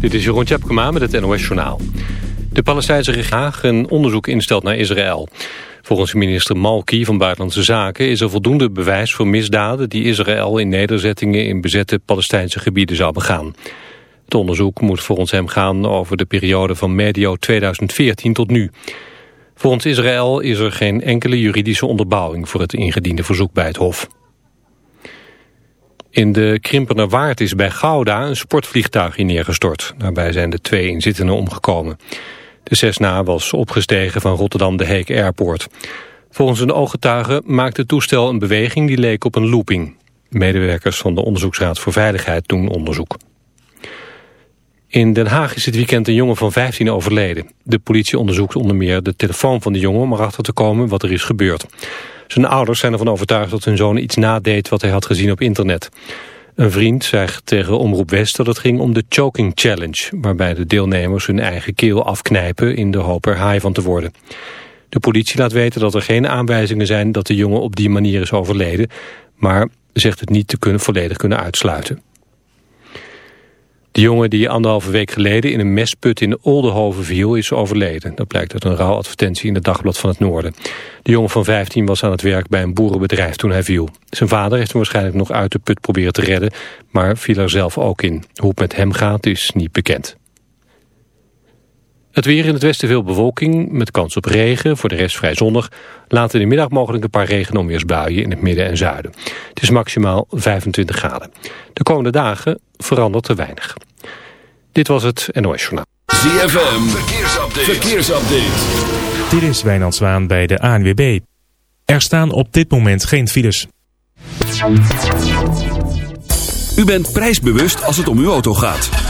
Dit is Jeroen Tjepkema met het NOS Journaal. De Palestijnse regering een onderzoek instelt naar Israël. Volgens minister Malki van Buitenlandse Zaken is er voldoende bewijs voor misdaden die Israël in nederzettingen in bezette Palestijnse gebieden zou begaan. Het onderzoek moet volgens hem gaan over de periode van medio 2014 tot nu. Volgens Israël is er geen enkele juridische onderbouwing voor het ingediende verzoek bij het Hof. In de Krimpener Waard is bij Gouda een sportvliegtuig in neergestort. Daarbij zijn de twee inzittenden omgekomen. De Cessna was opgestegen van Rotterdam de Heek Airport. Volgens een ooggetuige maakte het toestel een beweging die leek op een looping. Medewerkers van de Onderzoeksraad voor Veiligheid doen onderzoek. In Den Haag is dit weekend een jongen van 15 overleden. De politie onderzoekt onder meer de telefoon van de jongen... om erachter te komen wat er is gebeurd. Zijn ouders zijn ervan overtuigd dat hun zoon iets nadeed... wat hij had gezien op internet. Een vriend zegt tegen Omroep West dat het ging om de Choking Challenge... waarbij de deelnemers hun eigen keel afknijpen... in de hoop er haai van te worden. De politie laat weten dat er geen aanwijzingen zijn... dat de jongen op die manier is overleden... maar zegt het niet te kunnen volledig kunnen uitsluiten. De jongen die anderhalve week geleden in een mesput in Oldenhoven viel is overleden. Dat blijkt uit een rouwadvertentie in het Dagblad van het Noorden. De jongen van 15 was aan het werk bij een boerenbedrijf toen hij viel. Zijn vader heeft hem waarschijnlijk nog uit de put proberen te redden, maar viel er zelf ook in. Hoe het met hem gaat is niet bekend. Het weer in het westen veel bewolking, met kans op regen, voor de rest vrij zonnig. Later in de middag mogelijk een paar regen-onweersbuien in het midden en zuiden. Het is maximaal 25 graden. De komende dagen verandert er weinig. Dit was het NOS Journaal. ZFM, verkeersupdate. verkeersupdate. Dit is Wijnand Zwaan bij de ANWB. Er staan op dit moment geen files. U bent prijsbewust als het om uw auto gaat.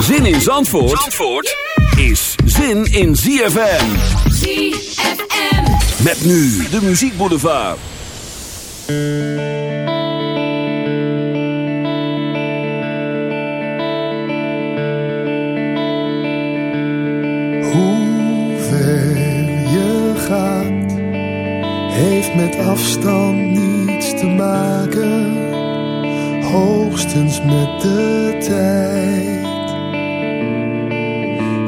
Zin in Zandvoort, Zandvoort is zin in ZFM. ZFM. Met nu de Muziek Boulevard. Hoe ver je gaat, heeft met afstand niets te maken, hoogstens met de tijd.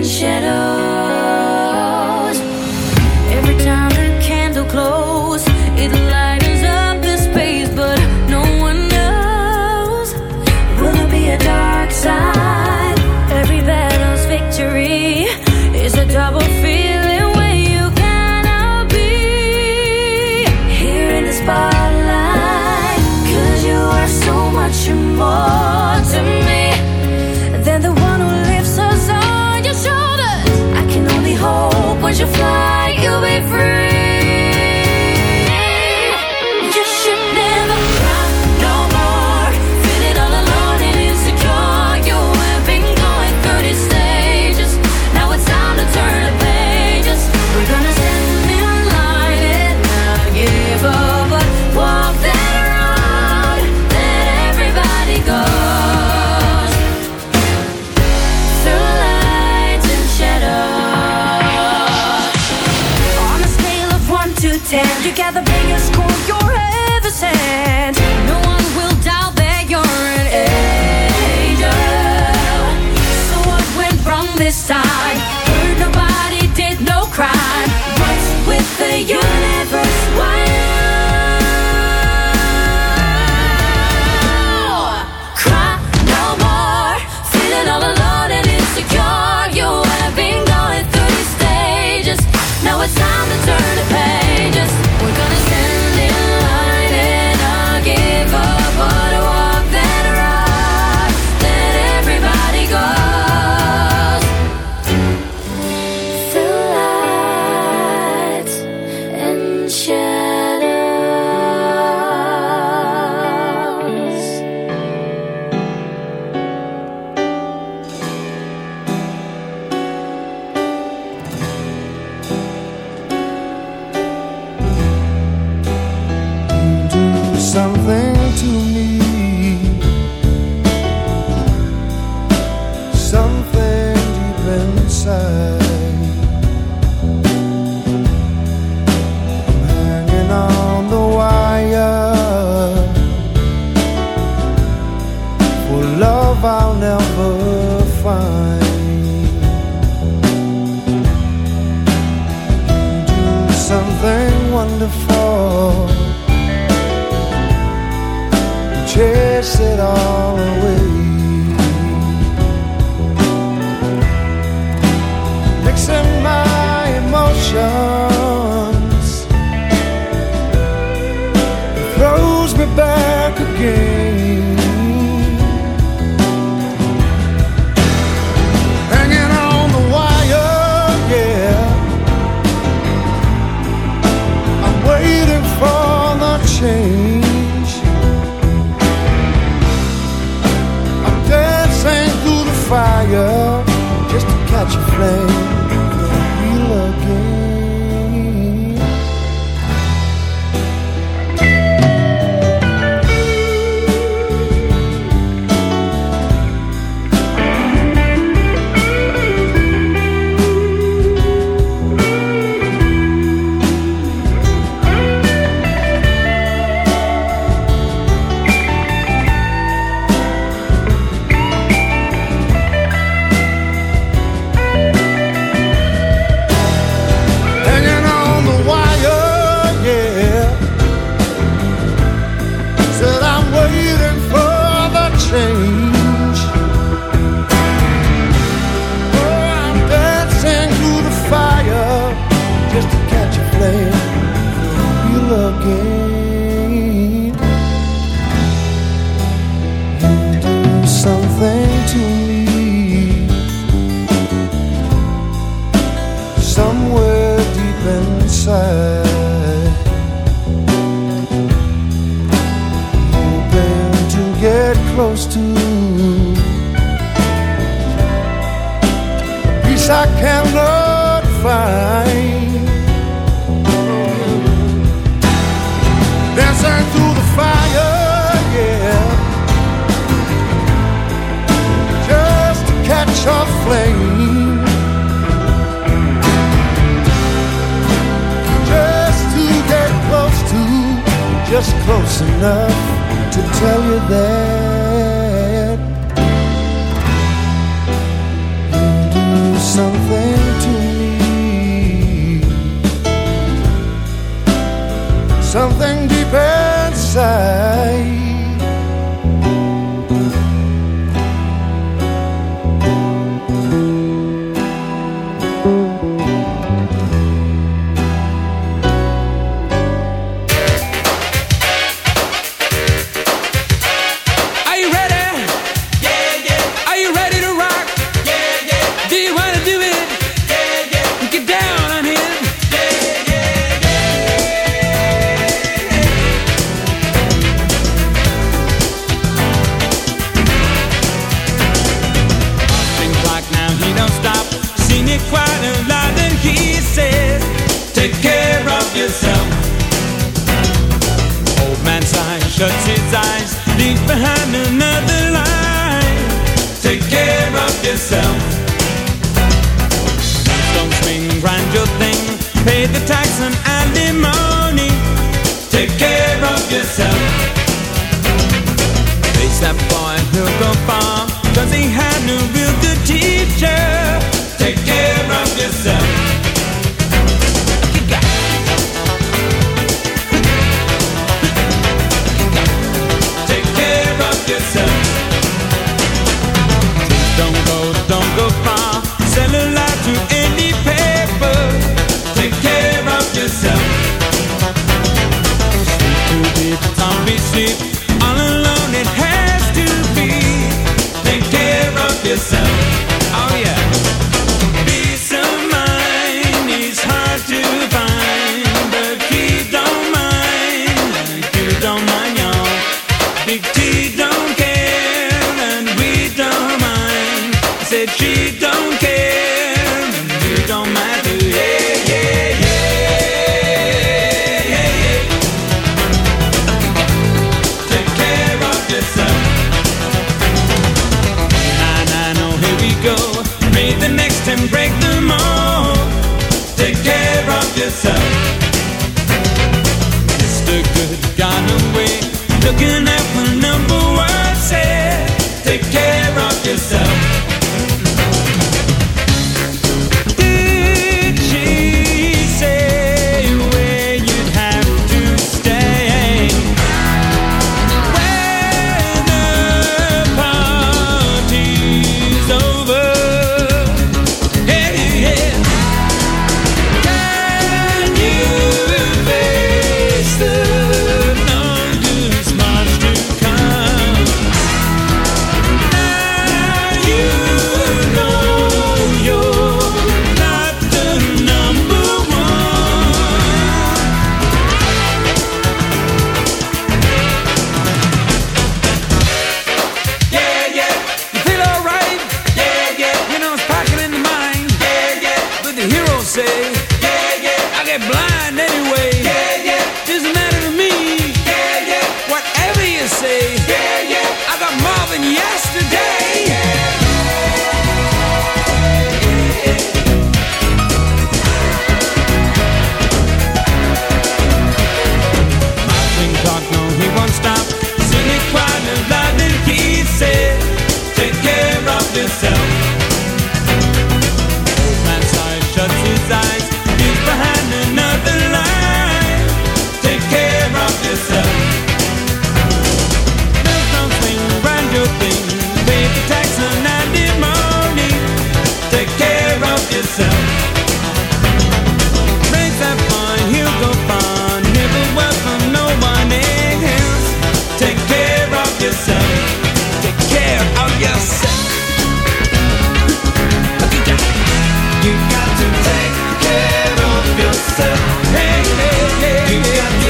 friendship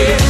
yeah.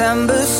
December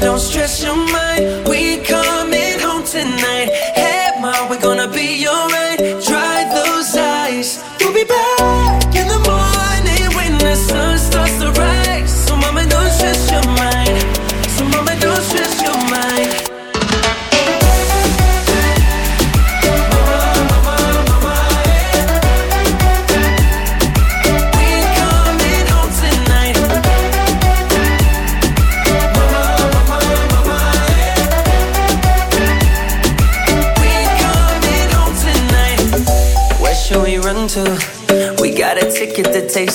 don't stress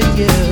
to you.